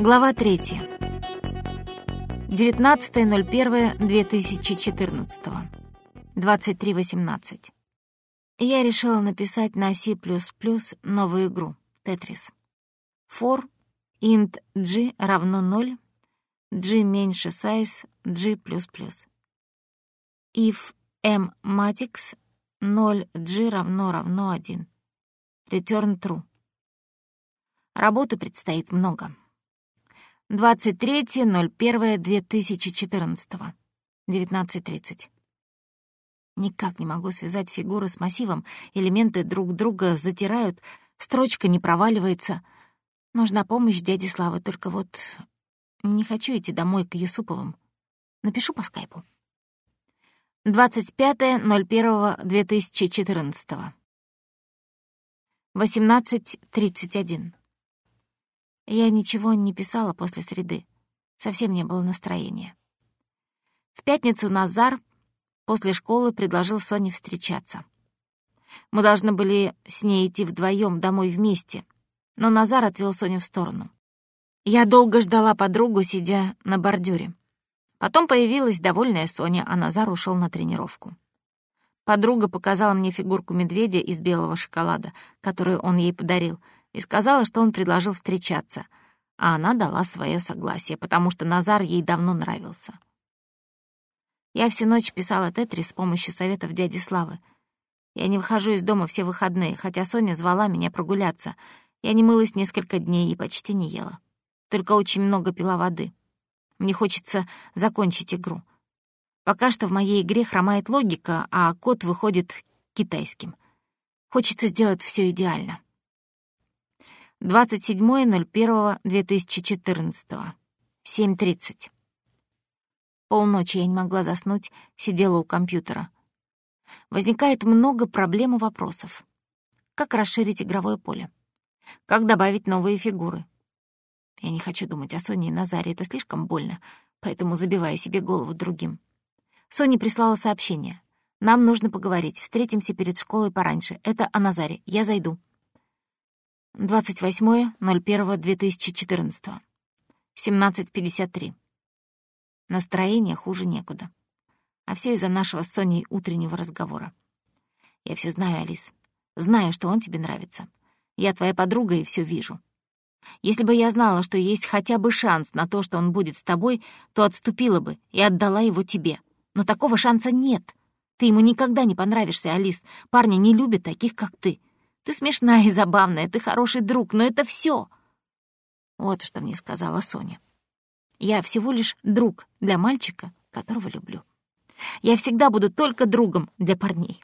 Глава 3. 19.01.2014. 23.18. Я решила написать на C++ новую игру «Тетрис». For int g равно 0, g меньше size g++. If m matrix 0 g равно равно 1. Return true. Работы предстоит много. 23.01.2014. 19.30. Никак не могу связать фигуры с массивом, элементы друг друга затирают, строчка не проваливается. Нужна помощь дяди Славы, только вот не хочу идти домой к Юсуповым. Напишу по скайпу. 25.01.2014. 18.31. Я ничего не писала после среды. Совсем не было настроения. В пятницу Назар после школы предложил Соне встречаться. Мы должны были с ней идти вдвоем домой вместе, но Назар отвел Соню в сторону. Я долго ждала подругу, сидя на бордюре. Потом появилась довольная Соня, а Назар ушел на тренировку. Подруга показала мне фигурку медведя из белого шоколада, которую он ей подарил — и сказала, что он предложил встречаться, а она дала свое согласие, потому что Назар ей давно нравился. Я всю ночь писала тетрис с помощью советов дяди Славы. Я не выхожу из дома все выходные, хотя Соня звала меня прогуляться. Я не мылась несколько дней и почти не ела. Только очень много пила воды. Мне хочется закончить игру. Пока что в моей игре хромает логика, а код выходит китайским. Хочется сделать все идеально. 27.01.2014. 7.30. Полночи я не могла заснуть, сидела у компьютера. Возникает много проблем и вопросов. Как расширить игровое поле? Как добавить новые фигуры? Я не хочу думать о Соне и Назаре, это слишком больно, поэтому забиваю себе голову другим. Соня прислала сообщение. «Нам нужно поговорить. Встретимся перед школой пораньше. Это о Назаре. Я зайду». 28.01.2014. 17.53. Настроение хуже некуда. А все из-за нашего с Соней утреннего разговора. Я все знаю, Алис. Знаю, что он тебе нравится. Я твоя подруга и все вижу. Если бы я знала, что есть хотя бы шанс на то, что он будет с тобой, то отступила бы и отдала его тебе. Но такого шанса нет. Ты ему никогда не понравишься, Алис. Парни не любят таких, как ты. Ты смешная и забавная, ты хороший друг, но это все. Вот что мне сказала Соня. Я всего лишь друг для мальчика, которого люблю. Я всегда буду только другом для парней.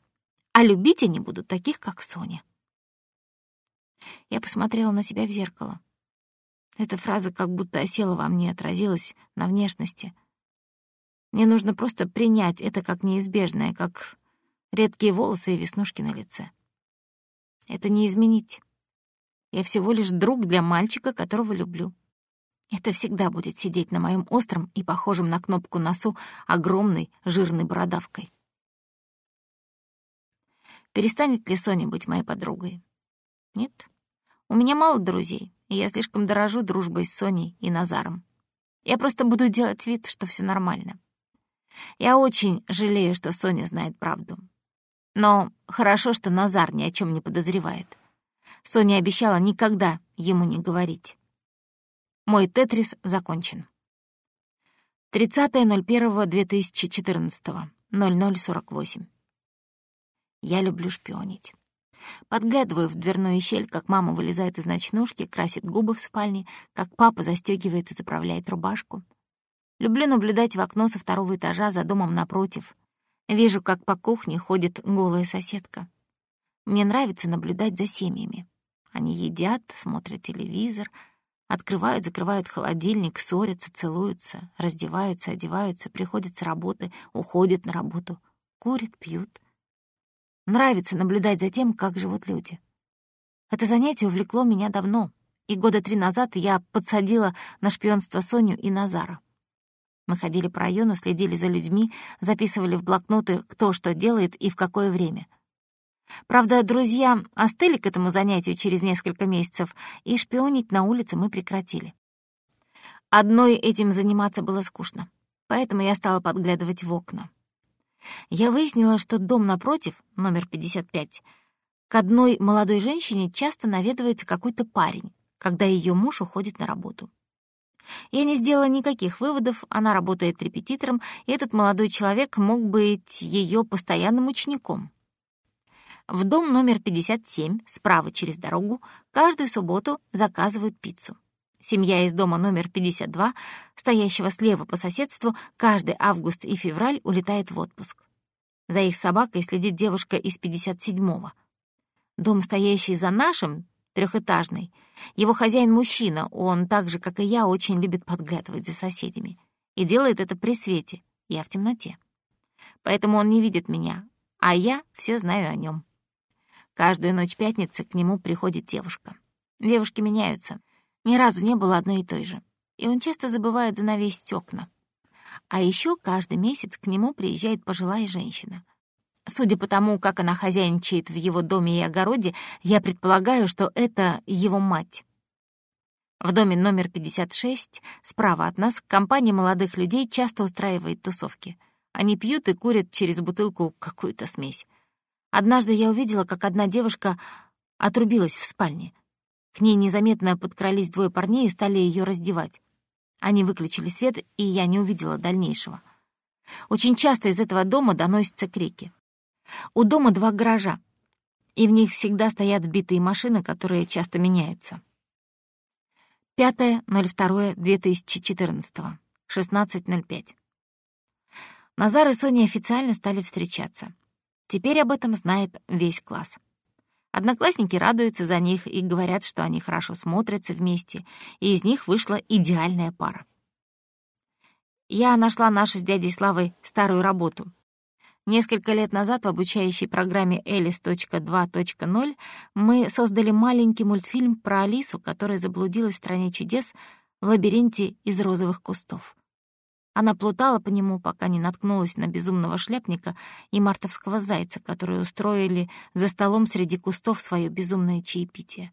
А любить они будут таких, как Соня. Я посмотрела на себя в зеркало. Эта фраза как будто осела во мне, отразилась на внешности. Мне нужно просто принять это как неизбежное, как редкие волосы и веснушки на лице. Это не изменить. Я всего лишь друг для мальчика, которого люблю. Это всегда будет сидеть на моем остром и похожем на кнопку носу огромной жирной бородавкой. Перестанет ли Соня быть моей подругой? Нет. У меня мало друзей, и я слишком дорожу дружбой с Соней и Назаром. Я просто буду делать вид, что все нормально. Я очень жалею, что Соня знает правду. Но хорошо, что Назар ни о чем не подозревает. Соня обещала никогда ему не говорить. Мой тетрис закончен. 30.01.2014. 00.48. Я люблю шпионить. Подглядываю в дверную щель, как мама вылезает из ночнушки, красит губы в спальне, как папа застегивает и заправляет рубашку. Люблю наблюдать в окно со второго этажа за домом напротив, Вижу, как по кухне ходит голая соседка. Мне нравится наблюдать за семьями. Они едят, смотрят телевизор, открывают, закрывают холодильник, ссорятся, целуются, раздеваются, одеваются, приходят с работы, уходят на работу, курят, пьют. Нравится наблюдать за тем, как живут люди. Это занятие увлекло меня давно, и года три назад я подсадила на шпионство Соню и Назара. Мы ходили по району, следили за людьми, записывали в блокноты, кто что делает и в какое время. Правда, друзья остыли к этому занятию через несколько месяцев, и шпионить на улице мы прекратили. Одной этим заниматься было скучно, поэтому я стала подглядывать в окна. Я выяснила, что дом напротив, номер 55, к одной молодой женщине часто наведывается какой-то парень, когда ее муж уходит на работу. Я не сделала никаких выводов, она работает репетитором, и этот молодой человек мог быть ее постоянным учеником. В дом номер 57, справа через дорогу, каждую субботу заказывают пиццу. Семья из дома номер 52, стоящего слева по соседству, каждый август и февраль улетает в отпуск. За их собакой следит девушка из 57-го. Дом, стоящий за нашим, трехэтажный. Его хозяин мужчина, он так же, как и я, очень любит подглядывать за соседями. И делает это при свете, я в темноте. Поэтому он не видит меня, а я все знаю о нем. Каждую ночь пятницы к нему приходит девушка. Девушки меняются. Ни разу не было одной и той же. И он часто забывает занавесить окна. А еще каждый месяц к нему приезжает пожилая женщина. Судя по тому, как она хозяйничает в его доме и огороде, я предполагаю, что это его мать. В доме номер 56, справа от нас, компания молодых людей часто устраивает тусовки. Они пьют и курят через бутылку какую-то смесь. Однажды я увидела, как одна девушка отрубилась в спальне. К ней незаметно подкрались двое парней и стали ее раздевать. Они выключили свет, и я не увидела дальнейшего. Очень часто из этого дома доносятся крики. У дома два гаража, и в них всегда стоят битые машины, которые часто меняются. 5.02.2014, 16.05. Назар и Соня официально стали встречаться. Теперь об этом знает весь класс. Одноклассники радуются за них и говорят, что они хорошо смотрятся вместе, и из них вышла идеальная пара. Я нашла нашу с дядей Славой старую работу. Несколько лет назад в обучающей программе Элис.2.0 мы создали маленький мультфильм про Алису, которая заблудилась в стране чудес в лабиринте из розовых кустов. Она плутала по нему, пока не наткнулась на безумного шляпника и мартовского зайца, которые устроили за столом среди кустов свое безумное чаепитие.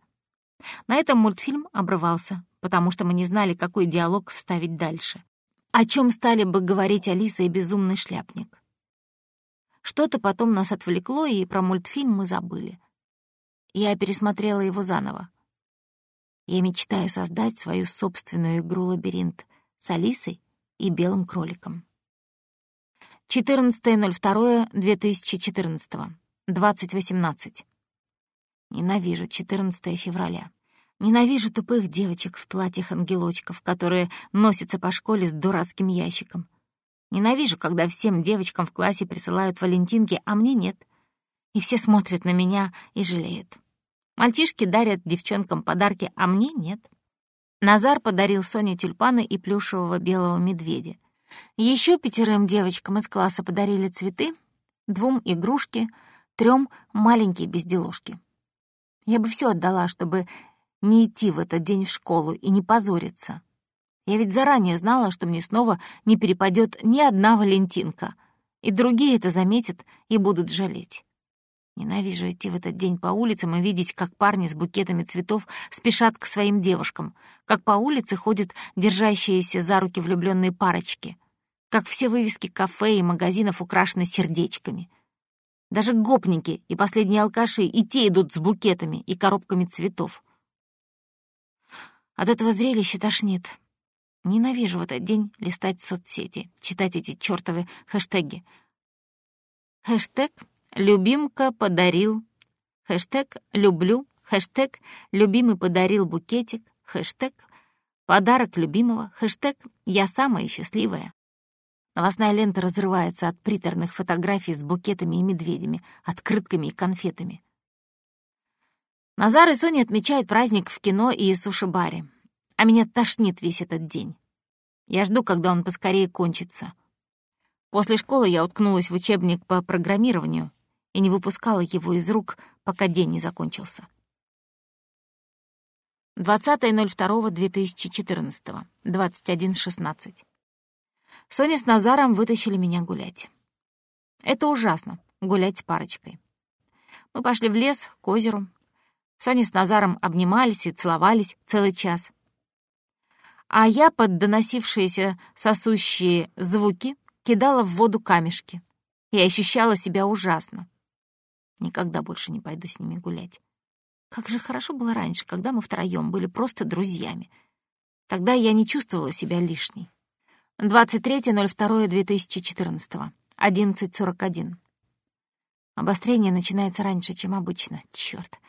На этом мультфильм обрывался, потому что мы не знали, какой диалог вставить дальше. О чем стали бы говорить Алиса и безумный шляпник? Что-то потом нас отвлекло, и про мультфильм мы забыли. Я пересмотрела его заново. Я мечтаю создать свою собственную игру-лабиринт с Алисой и белым кроликом. 14.02.2014. 20.18. Ненавижу 14 февраля. Ненавижу тупых девочек в платьях ангелочков, которые носятся по школе с дурацким ящиком. Ненавижу, когда всем девочкам в классе присылают валентинки, а мне нет. И все смотрят на меня и жалеют. Мальчишки дарят девчонкам подарки, а мне нет. Назар подарил Соне тюльпаны и плюшевого белого медведя. Еще пятерым девочкам из класса подарили цветы, двум — игрушки, трем — маленькие безделушки. Я бы все отдала, чтобы не идти в этот день в школу и не позориться. Я ведь заранее знала, что мне снова не перепадет ни одна Валентинка, и другие это заметят и будут жалеть. Ненавижу идти в этот день по улицам и видеть, как парни с букетами цветов спешат к своим девушкам, как по улице ходят держащиеся за руки влюбленные парочки, как все вывески кафе и магазинов украшены сердечками. Даже гопники и последние алкаши и те идут с букетами и коробками цветов. От этого зрелища тошнит. Ненавижу в этот день листать соцсети, читать эти чёртовы хэштеги. Хэштег Любимка подарил. Хэштег «люблю». Хэштег «любимый подарил букетик». Хэштег «подарок любимого». Хэштег «я самая счастливая». Новостная лента разрывается от приторных фотографий с букетами и медведями, открытками и конфетами. Назар и Соня отмечают праздник в кино и суши-баре, а меня тошнит весь этот день. Я жду, когда он поскорее кончится. После школы я уткнулась в учебник по программированию и не выпускала его из рук, пока день не закончился. 20.02.2014, 21.16. Соня с Назаром вытащили меня гулять. Это ужасно — гулять с парочкой. Мы пошли в лес, к озеру. Соня с Назаром обнимались и целовались целый час. А я под доносившиеся сосущие звуки кидала в воду камешки. Я ощущала себя ужасно. Никогда больше не пойду с ними гулять. Как же хорошо было раньше, когда мы втроём были просто друзьями. Тогда я не чувствовала себя лишней. 23.02.2014. 11.41. Обострение начинается раньше, чем обычно. Чёрт.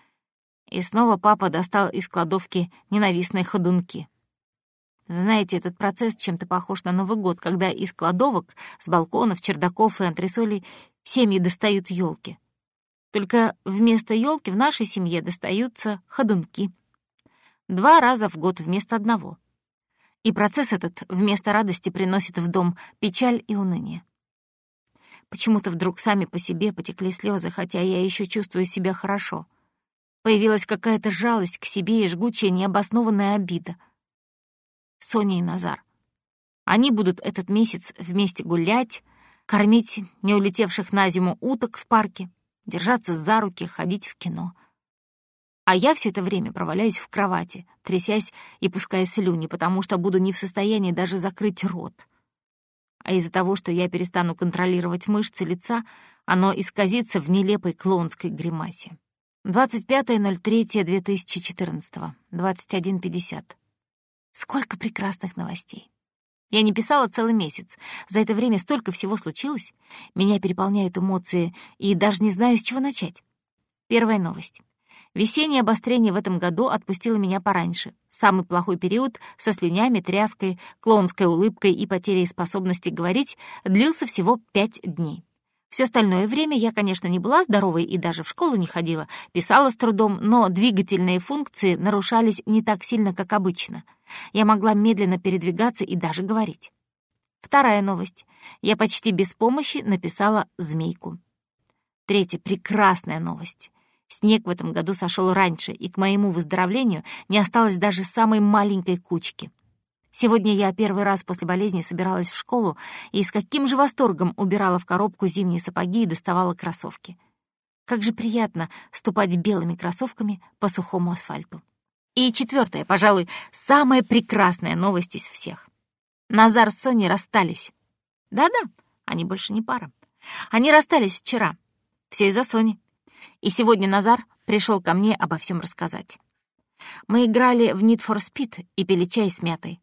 И снова папа достал из кладовки ненавистные ходунки. Знаете, этот процесс чем-то похож на Новый год, когда из кладовок, с балконов, чердаков и антресолей семьи достают елки. Только вместо елки в нашей семье достаются ходунки. Два раза в год вместо одного. И процесс этот вместо радости приносит в дом печаль и уныние. Почему-то вдруг сами по себе потекли слезы, хотя я еще чувствую себя хорошо. Появилась какая-то жалость к себе и жгучая необоснованная обида — Соня и Назар. Они будут этот месяц вместе гулять, кормить не улетевших на зиму уток в парке, держаться за руки, ходить в кино. А я все это время проваляюсь в кровати, трясясь и пуская слюни, потому что буду не в состоянии даже закрыть рот. А из-за того, что я перестану контролировать мышцы лица, оно исказится в нелепой клоунской гримасе. 25.03.2014, 21.50. Сколько прекрасных новостей. Я не писала целый месяц. За это время столько всего случилось. Меня переполняют эмоции, и даже не знаю, с чего начать. Первая новость. Весеннее обострение в этом году отпустило меня пораньше. Самый плохой период со слюнями, тряской, клоунской улыбкой и потерей способности говорить длился всего пять дней. Все остальное время я, конечно, не была здоровой и даже в школу не ходила, писала с трудом, но двигательные функции нарушались не так сильно, как обычно. Я могла медленно передвигаться и даже говорить. Вторая новость. Я почти без помощи написала «змейку». Третья прекрасная новость. Снег в этом году сошел раньше, и к моему выздоровлению не осталось даже самой маленькой кучки. Сегодня я первый раз после болезни собиралась в школу и с каким же восторгом убирала в коробку зимние сапоги и доставала кроссовки. Как же приятно ступать белыми кроссовками по сухому асфальту. И четвертое, пожалуй, самая прекрасная новость из всех. Назар с Соней расстались. Да-да, они больше не пара. Они расстались вчера. Все из-за Сони. И сегодня Назар пришел ко мне обо всем рассказать. Мы играли в Need for Speed и пили чай с мятой.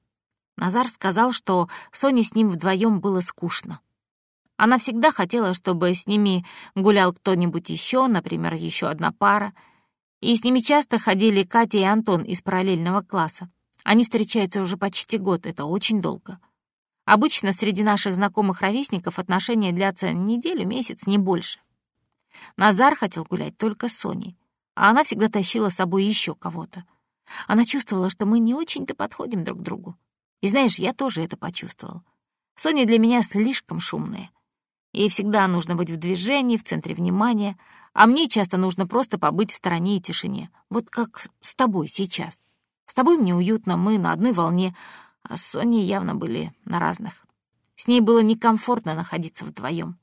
Назар сказал, что Соне с ним вдвоем было скучно. Она всегда хотела, чтобы с ними гулял кто-нибудь еще, например, еще одна пара. И с ними часто ходили Катя и Антон из параллельного класса. Они встречаются уже почти год, это очень долго. Обычно среди наших знакомых ровесников отношения длятся неделю, месяц, не больше. Назар хотел гулять только с Соней, а она всегда тащила с собой еще кого-то. Она чувствовала, что мы не очень-то подходим друг к другу. И знаешь, я тоже это почувствовал. Соня для меня слишком шумная. Ей всегда нужно быть в движении, в центре внимания, а мне часто нужно просто побыть в стороне и тишине. Вот как с тобой сейчас. С тобой мне уютно, мы на одной волне, а с Соней явно были на разных. С ней было некомфортно находиться вдвоем.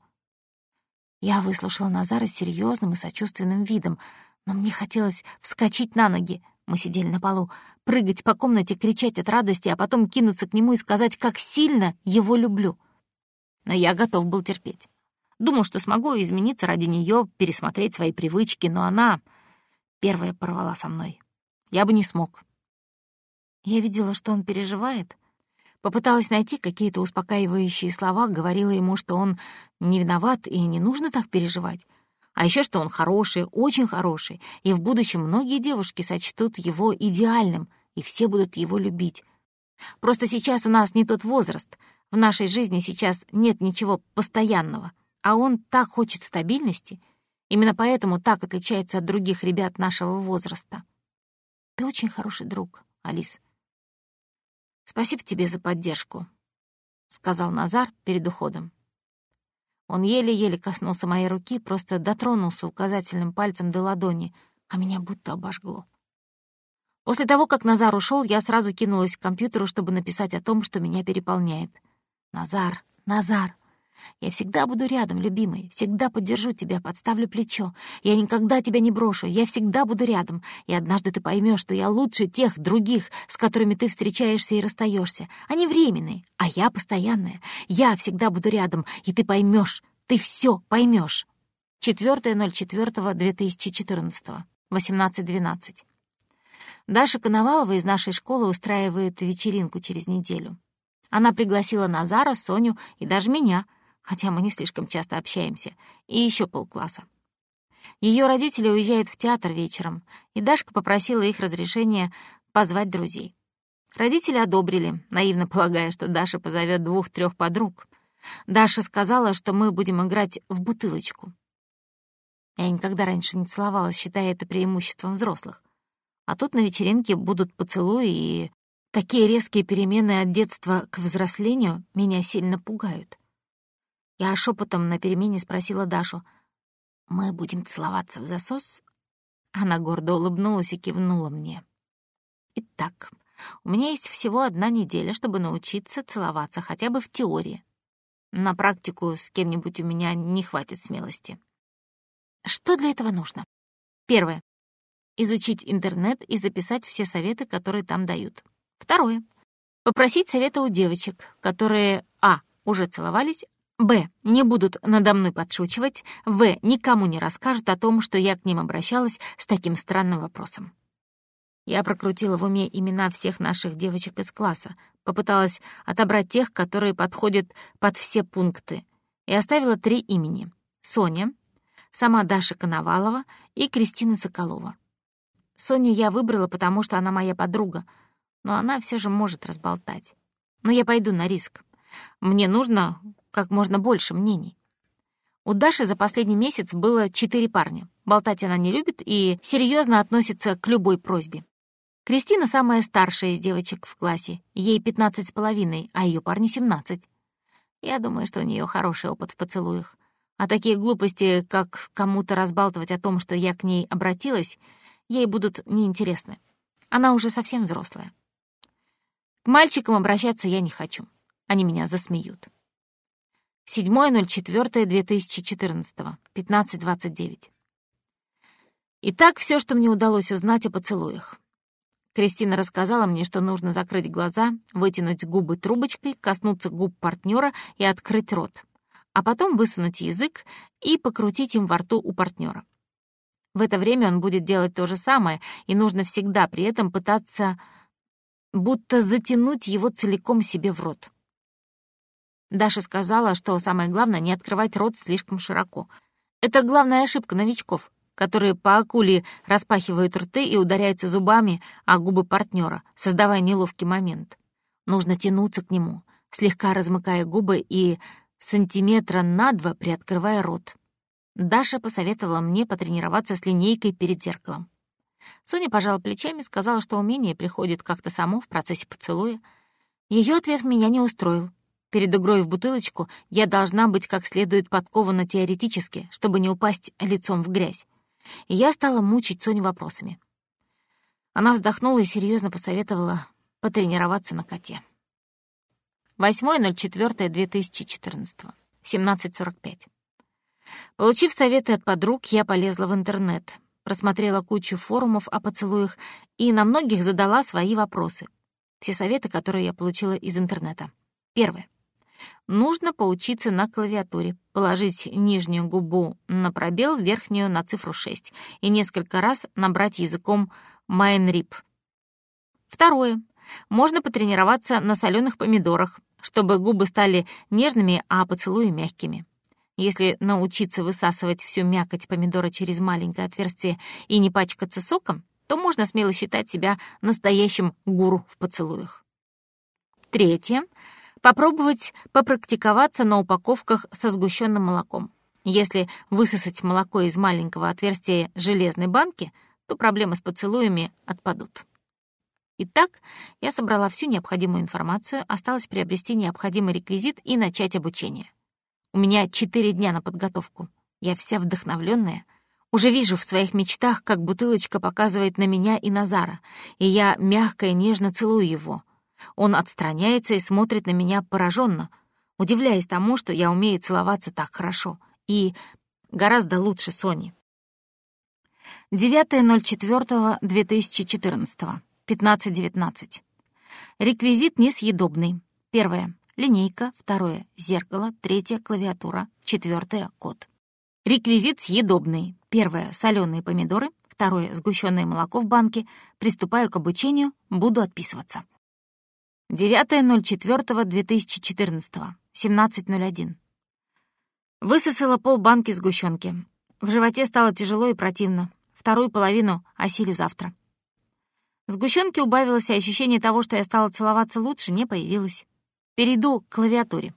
Я выслушала Назара с серьезным и сочувственным видом, но мне хотелось вскочить на ноги. Мы сидели на полу, прыгать по комнате, кричать от радости, а потом кинуться к нему и сказать, как сильно его люблю. Но я готов был терпеть. Думал, что смогу измениться ради нее, пересмотреть свои привычки, но она первая порвала со мной. Я бы не смог. Я видела, что он переживает. Попыталась найти какие-то успокаивающие слова, говорила ему, что он не виноват и не нужно так переживать. А еще что он хороший, очень хороший, и в будущем многие девушки сочтут его идеальным, и все будут его любить. Просто сейчас у нас не тот возраст, в нашей жизни сейчас нет ничего постоянного, а он так хочет стабильности, именно поэтому так отличается от других ребят нашего возраста. Ты очень хороший друг, Алис. Спасибо тебе за поддержку, — сказал Назар перед уходом. Он еле-еле коснулся моей руки, просто дотронулся указательным пальцем до ладони, а меня будто обожгло. После того, как Назар ушел, я сразу кинулась к компьютеру, чтобы написать о том, что меня переполняет. «Назар, Назар, Я всегда буду рядом, любимый, всегда поддержу тебя, подставлю плечо. Я никогда тебя не брошу, я всегда буду рядом. И однажды ты поймешь, что я лучше тех других, с которыми ты встречаешься и расстаешься. Они временные, а я постоянная. Я всегда буду рядом, и ты поймешь, ты все поймешь. 4.04.2014, 18.12. Даша Коновалова из нашей школы устраивает вечеринку через неделю. Она пригласила Назара, Соню и даже меня, хотя мы не слишком часто общаемся, и еще полкласса. Ее родители уезжают в театр вечером, и Дашка попросила их разрешения позвать друзей. Родители одобрили, наивно полагая, что Даша позовет двух-трех подруг. Даша сказала, что мы будем играть в бутылочку. Я никогда раньше не целовалась, считая это преимуществом взрослых. А тут на вечеринке будут поцелуи и Такие резкие перемены от детства к взрослению меня сильно пугают. Я шепотом на перемене спросила Дашу, «Мы будем целоваться в засос?» Она гордо улыбнулась и кивнула мне. «Итак, у меня есть всего одна неделя, чтобы научиться целоваться хотя бы в теории. На практику с кем-нибудь у меня не хватит смелости. Что для этого нужно? Первое. Изучить интернет и записать все советы, которые там дают. Второе. Попросить совета у девочек, которые а. уже целовались, б. не будут надо мной подшучивать, в. никому не расскажут о том, что я к ним обращалась с таким странным вопросом. Я прокрутила в уме имена всех наших девочек из класса, попыталась отобрать тех, которые подходят под все пункты, и оставила три имени — Соня, сама Даша Коновалова и Кристина Соколова. Соню я выбрала, потому что она моя подруга — но она все же может разболтать. Но я пойду на риск. Мне нужно как можно больше мнений. У Даши за последний месяц было четыре парня. Болтать она не любит и серьезно относится к любой просьбе. Кристина самая старшая из девочек в классе. Ей пятнадцать с половиной, а ее парню семнадцать. Я думаю, что у нее хороший опыт в поцелуях. А такие глупости, как кому-то разбалтывать о том, что я к ней обратилась, ей будут неинтересны. Она уже совсем взрослая. К мальчикам обращаться я не хочу. Они меня засмеют. 7.04.2014, 15.29. Итак, все, что мне удалось узнать о поцелуях. Кристина рассказала мне, что нужно закрыть глаза, вытянуть губы трубочкой, коснуться губ партнера и открыть рот, а потом высунуть язык и покрутить им во рту у партнера. В это время он будет делать то же самое, и нужно всегда при этом пытаться будто затянуть его целиком себе в рот. Даша сказала, что самое главное — не открывать рот слишком широко. Это главная ошибка новичков, которые по акуле распахивают рты и ударяются зубами о губы партнера, создавая неловкий момент. Нужно тянуться к нему, слегка размыкая губы и сантиметра на два приоткрывая рот. Даша посоветовала мне потренироваться с линейкой перед зеркалом. Соня пожала плечами, сказала, что умение приходит как-то само в процессе поцелуя. Ее ответ меня не устроил. Перед игрой в бутылочку я должна быть как следует подкована теоретически, чтобы не упасть лицом в грязь. И я стала мучить Соню вопросами. Она вздохнула и серьезно посоветовала потренироваться на коте. 8.04.2014, 17.45. Получив советы от подруг, я полезла в интернет, просмотрела кучу форумов о поцелуях и на многих задала свои вопросы. Все советы, которые я получила из интернета. Первое. Нужно поучиться на клавиатуре, положить нижнюю губу на пробел, верхнюю на цифру 6 и несколько раз набрать языком «майнрип». Второе. Можно потренироваться на соленых помидорах, чтобы губы стали нежными, а поцелуи мягкими. Если научиться высасывать всю мякоть помидора через маленькое отверстие и не пачкаться соком, то можно смело считать себя настоящим гуру в поцелуях. Третье. Попробовать попрактиковаться на упаковках со сгущенным молоком. Если высосать молоко из маленького отверстия железной банки, то проблемы с поцелуями отпадут. Итак, я собрала всю необходимую информацию, осталось приобрести необходимый реквизит и начать обучение. У меня четыре дня на подготовку. Я вся вдохновленная. Уже вижу в своих мечтах, как бутылочка показывает на меня и Назара, и я мягко и нежно целую его. Он отстраняется и смотрит на меня пораженно. удивляясь тому, что я умею целоваться так хорошо и гораздо лучше Сони. 9.04.2014, 15.19. Реквизит несъедобный. Первое — линейка. Второе — зеркало. Третье — клавиатура. Четвертое — код. Реквизит съедобный. Первое — соленые помидоры. Второе — сгущенное молоко в банке. Приступаю к обучению, буду отписываться. 9.04.2014, 17.01. Высосала пол банки сгущенки. В животе стало тяжело и противно. Вторую половину осилю завтра. Сгущенки убавилось, и ощущение того, что я стала целоваться лучше, не появилось. Перейду к клавиатуре.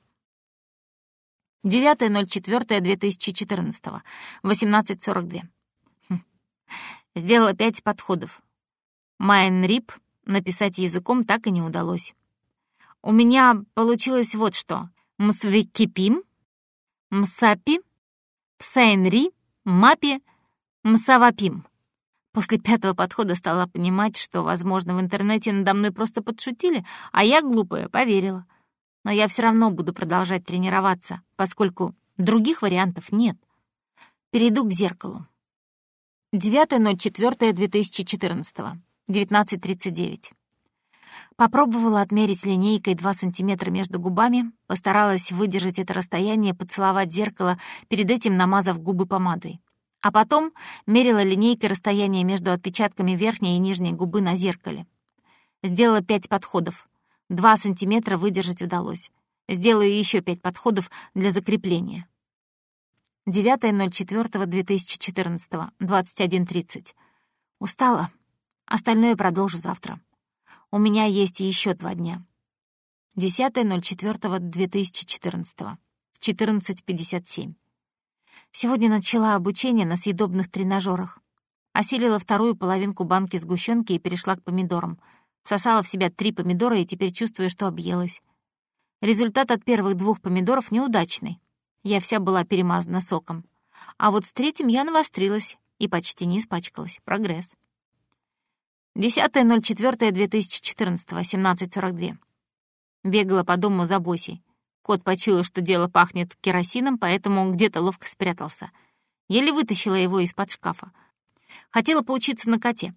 9.04.2014, 18.42. Хм. Сделала пять подходов. Майнрип написать языком так и не удалось. У меня получилось вот что. Мсвекипим, мсапи, псайнри, мапи, мсавапим. После пятого подхода стала понимать, что, возможно, в интернете надо мной просто подшутили, а я, глупая, поверила. Но я все равно буду продолжать тренироваться, поскольку других вариантов нет. Перейду к зеркалу. 9.04.2014, 19.39. Попробовала отмерить линейкой 2 сантиметра между губами, постаралась выдержать это расстояние, поцеловать зеркало, перед этим намазав губы помадой. А потом мерила линейкой расстояние между отпечатками верхней и нижней губы на зеркале. Сделала пять подходов. Два сантиметра выдержать удалось. Сделаю еще пять подходов для закрепления. 9.04.2014, 21.30. Устала. Остальное продолжу завтра. У меня есть еще два дня. 10.04.2014, 14.57. Сегодня начала обучение на съедобных тренажерах. Осилила вторую половинку банки сгущенки и перешла к помидорам. Всосала в себя три помидора и теперь чувствую, что объелась. Результат от первых двух помидоров неудачный. Я вся была перемазана соком. А вот с третьим я навострилась и почти не испачкалась. Прогресс. 10.04.2014, 17.42. Бегала по дому за Босей. Кот почуял, что дело пахнет керосином, поэтому где-то ловко спрятался. Еле вытащила его из-под шкафа. Хотела поучиться на коте.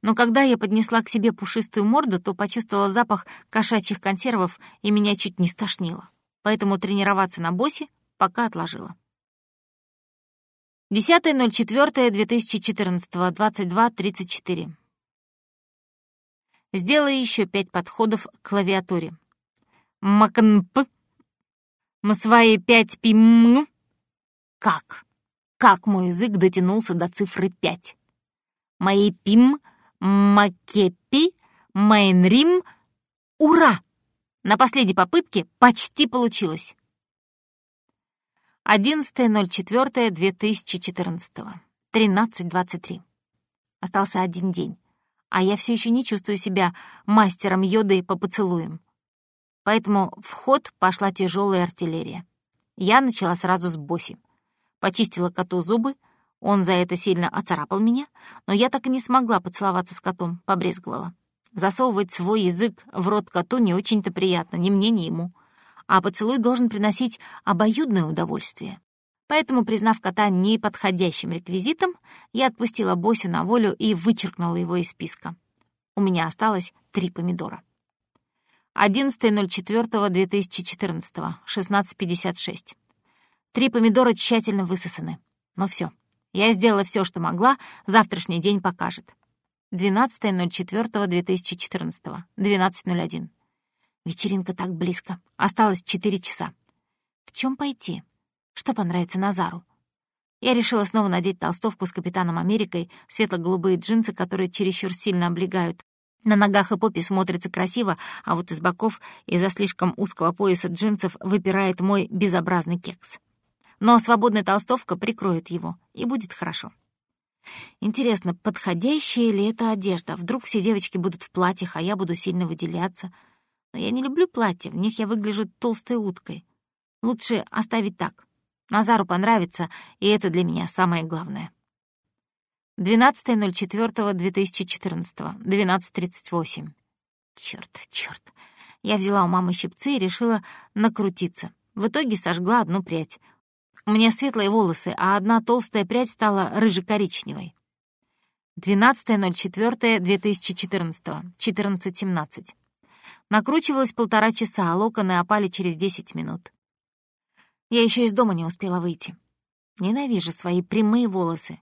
Но когда я поднесла к себе пушистую морду, то почувствовала запах кошачьих консервов и меня чуть не стошнило. Поэтому тренироваться на боссе пока отложила. 10.04.2014, 22.34. Сделай еще пять подходов к клавиатуре. Макнп мы свои пять пим... Как? Как мой язык дотянулся до цифры пять? Мои пим, макепи, майнрим... Ура! На последней попытке почти получилось. 11.04.2014. 13.23. Остался один день, а я все еще не чувствую себя мастером йоды по поцелуям поэтому в ход пошла тяжелая артиллерия. Я начала сразу с Боси. Почистила коту зубы, он за это сильно оцарапал меня, но я так и не смогла поцеловаться с котом, побрезговала. Засовывать свой язык в рот коту не очень-то приятно, ни мне, ни ему. А поцелуй должен приносить обоюдное удовольствие. Поэтому, признав кота неподходящим реквизитом, я отпустила Босю на волю и вычеркнула его из списка. У меня осталось три помидора. 11.04.2014, 16.56. Три помидора тщательно высосаны. Но все. Я сделала все, что могла, завтрашний день покажет. 12.04.2014, 12.01. Вечеринка так близко. Осталось 4 часа. В чем пойти? Что понравится Назару? Я решила снова надеть толстовку с Капитаном Америкой, светло-голубые джинсы, которые чересчур сильно облегают, на ногах и попе смотрится красиво, а вот из боков из-за слишком узкого пояса джинсов выпирает мой безобразный кекс. Но свободная толстовка прикроет его, и будет хорошо. Интересно, подходящая ли это одежда? Вдруг все девочки будут в платьях, а я буду сильно выделяться? Но я не люблю платья, в них я выгляжу толстой уткой. Лучше оставить так. Назару понравится, и это для меня самое главное. 12.04.2014, 12.38. Чёрт, чёрт. Я взяла у мамы щипцы и решила накрутиться. В итоге сожгла одну прядь. У меня светлые волосы, а одна толстая прядь стала рыже-коричневой. 12.04.2014, 14.17. Накручивалась полтора часа, а локоны опали через 10 минут. Я еще из дома не успела выйти. Ненавижу свои прямые волосы.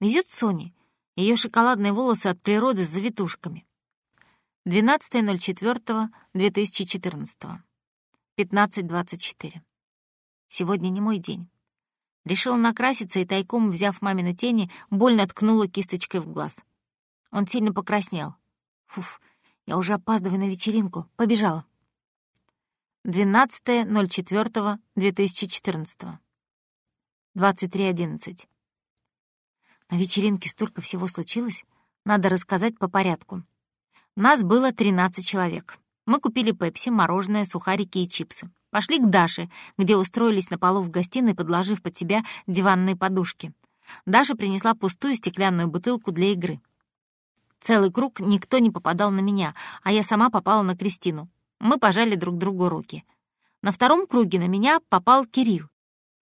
Везет Соне. Ее шоколадные волосы от природы с завитушками. 12.04.2014. 15.24. Сегодня не мой день. Решила накраситься и тайком, взяв мамины тени, больно ткнула кисточкой в глаз. Он сильно покраснел. Фуф, я уже опаздываю на вечеринку. Побежала. 12.04.2014. 23.11. На вечеринке столько всего случилось. Надо рассказать по порядку. Нас было 13 человек. Мы купили пепси, мороженое, сухарики и чипсы. Пошли к Даше, где устроились на полу в гостиной, подложив под себя диванные подушки. Даша принесла пустую стеклянную бутылку для игры. Целый круг никто не попадал на меня, а я сама попала на Кристину. Мы пожали друг другу руки. На втором круге на меня попал Кирилл.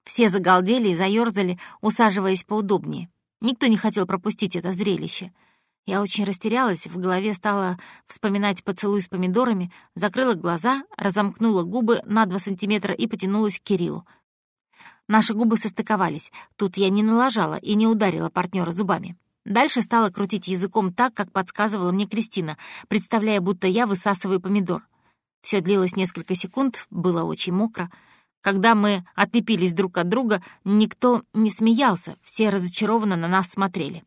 Все загалдели и заёрзали, усаживаясь поудобнее. Никто не хотел пропустить это зрелище — я очень растерялась, в голове стала вспоминать поцелуй с помидорами, закрыла глаза, разомкнула губы на два сантиметра и потянулась к Кириллу. Наши губы состыковались. Тут я не налажала и не ударила партнера зубами. Дальше стала крутить языком так, как подсказывала мне Кристина, представляя, будто я высасываю помидор. Все длилось несколько секунд, было очень мокро. Когда мы отлепились друг от друга, никто не смеялся, все разочарованно на нас смотрели.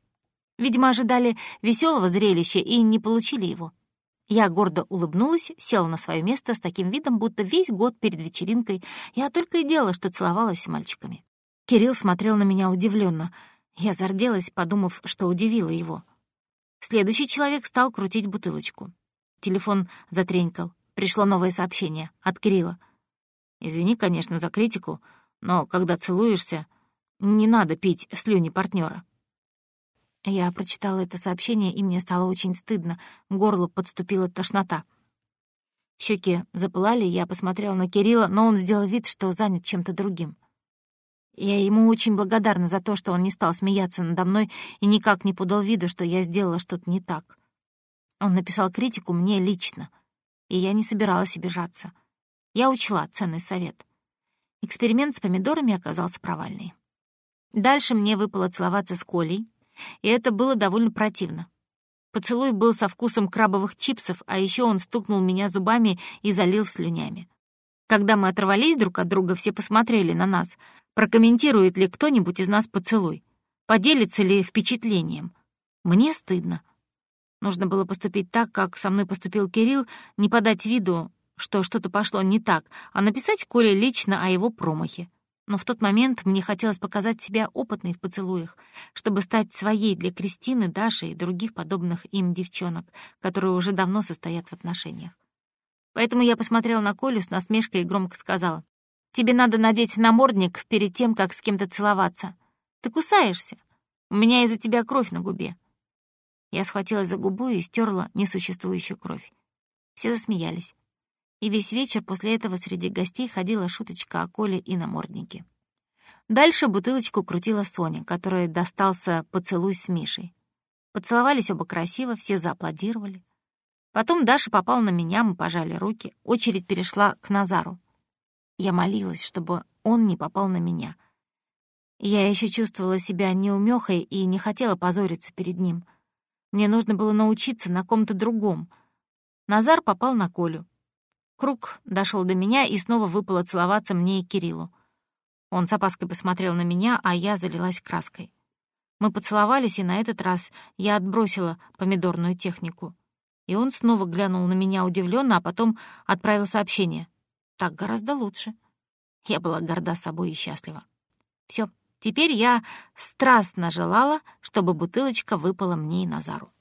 Видимо, ожидали веселого зрелища и не получили его. Я гордо улыбнулась, села на свое место с таким видом, будто весь год перед вечеринкой я только и делала, что целовалась с мальчиками. Кирилл смотрел на меня удивленно. Я зарделась, подумав, что удивила его. Следующий человек стал крутить бутылочку. Телефон затренькал. Пришло новое сообщение от Кирилла. «Извини, конечно, за критику, но когда целуешься, не надо пить слюни партнера. Я прочитала это сообщение, и мне стало очень стыдно. К горлу подступила тошнота. Щеки запылали, я посмотрела на Кирилла, но он сделал вид, что занят чем-то другим. Я ему очень благодарна за то, что он не стал смеяться надо мной и никак не подал виду, что я сделала что-то не так. Он написал критику мне лично, и я не собиралась обижаться. Я учла ценный совет. Эксперимент с помидорами оказался провальный. Дальше мне выпало целоваться с Колей, и это было довольно противно. Поцелуй был со вкусом крабовых чипсов, а еще он стукнул меня зубами и залил слюнями. Когда мы оторвались друг от друга, все посмотрели на нас. Прокомментирует ли кто-нибудь из нас поцелуй? Поделится ли впечатлением? Мне стыдно. Нужно было поступить так, как со мной поступил Кирилл, не подать виду, что что-то пошло не так, а написать Коле лично о его промахе. Но в тот момент мне хотелось показать себя опытной в поцелуях, чтобы стать своей для Кристины, Даши и других подобных им девчонок, которые уже давно состоят в отношениях. Поэтому я посмотрела на Колю с насмешкой и громко сказала, «Тебе надо надеть намордник перед тем, как с кем-то целоваться. Ты кусаешься. У меня из-за тебя кровь на губе». Я схватилась за губу и стерла несуществующую кровь. Все засмеялись и весь вечер после этого среди гостей ходила шуточка о Коле и наморднике. Дальше бутылочку крутила Соня, которой достался поцелуй с Мишей. Поцеловались оба красиво, все зааплодировали. Потом Даша попала на меня, мы пожали руки, очередь перешла к Назару. Я молилась, чтобы он не попал на меня. Я еще чувствовала себя неумехой и не хотела позориться перед ним. Мне нужно было научиться на ком-то другом. Назар попал на Колю. Круг дошел до меня и снова выпало целоваться мне и Кириллу. Он с опаской посмотрел на меня, а я залилась краской. Мы поцеловались, и на этот раз я отбросила помидорную технику. И он снова глянул на меня удивленно, а потом отправил сообщение. «Так гораздо лучше». Я была горда собой и счастлива. Все, теперь я страстно желала, чтобы бутылочка выпала мне и Назару.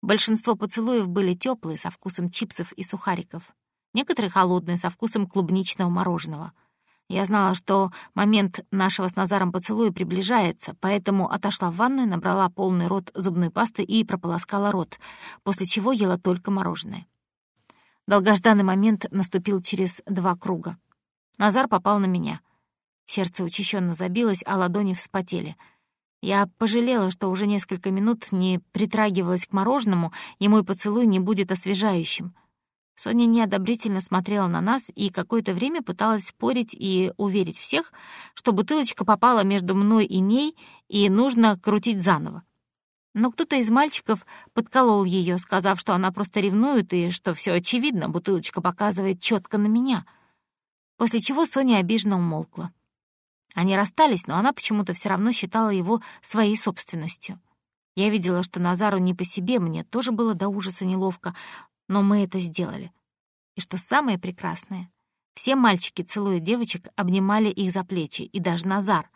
Большинство поцелуев были теплые, со вкусом чипсов и сухариков. Некоторые холодные, со вкусом клубничного мороженого. Я знала, что момент нашего с Назаром поцелуя приближается, поэтому отошла в ванную, набрала полный рот зубной пасты и прополоскала рот, после чего ела только мороженое. Долгожданный момент наступил через два круга. Назар попал на меня. Сердце учащенно забилось, а ладони вспотели. Я пожалела, что уже несколько минут не притрагивалась к мороженому, и мой поцелуй не будет освежающим. Соня неодобрительно смотрела на нас и какое-то время пыталась спорить и уверить всех, что бутылочка попала между мной и ней, и нужно крутить заново. Но кто-то из мальчиков подколол ее, сказав, что она просто ревнует и что все очевидно, бутылочка показывает четко на меня. После чего Соня обиженно умолкла. Они расстались, но она почему-то все равно считала его своей собственностью. Я видела, что Назару не по себе, мне тоже было до ужаса неловко, но мы это сделали. И что самое прекрасное, все мальчики, целуя девочек, обнимали их за плечи, и даже Назар.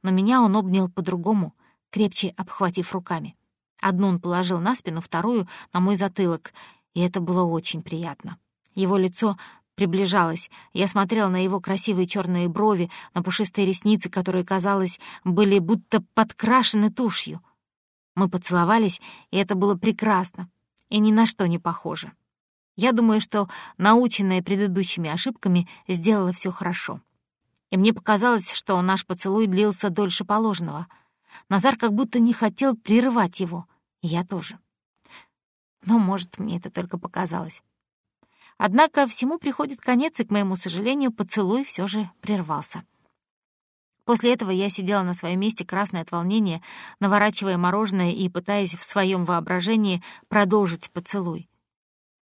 Но меня он обнял по-другому — крепче обхватив руками. Одну он положил на спину, вторую — на мой затылок, и это было очень приятно. Его лицо приближалось. Я смотрела на его красивые черные брови, на пушистые ресницы, которые, казалось, были будто подкрашены тушью. Мы поцеловались, и это было прекрасно, и ни на что не похоже. Я думаю, что, наученная предыдущими ошибками, сделала все хорошо. И мне показалось, что наш поцелуй длился дольше положенного — Назар как будто не хотел прерывать его, и я тоже. Но, может, мне это только показалось. Однако всему приходит конец, и, к моему сожалению, поцелуй все же прервался. После этого я сидела на своем месте, красное от волнения, наворачивая мороженое и пытаясь в своем воображении продолжить поцелуй.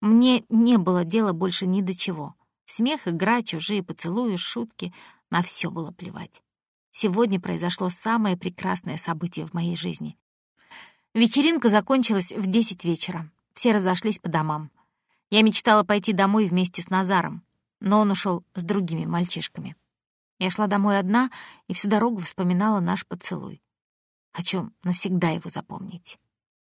Мне не было дела больше ни до чего. Смех, игра, чужие поцелуи, шутки — на все было плевать. Сегодня произошло самое прекрасное событие в моей жизни. Вечеринка закончилась в десять вечера. Все разошлись по домам. Я мечтала пойти домой вместе с Назаром, но он ушел с другими мальчишками. Я шла домой одна и всю дорогу вспоминала наш поцелуй. Хочу навсегда его запомнить.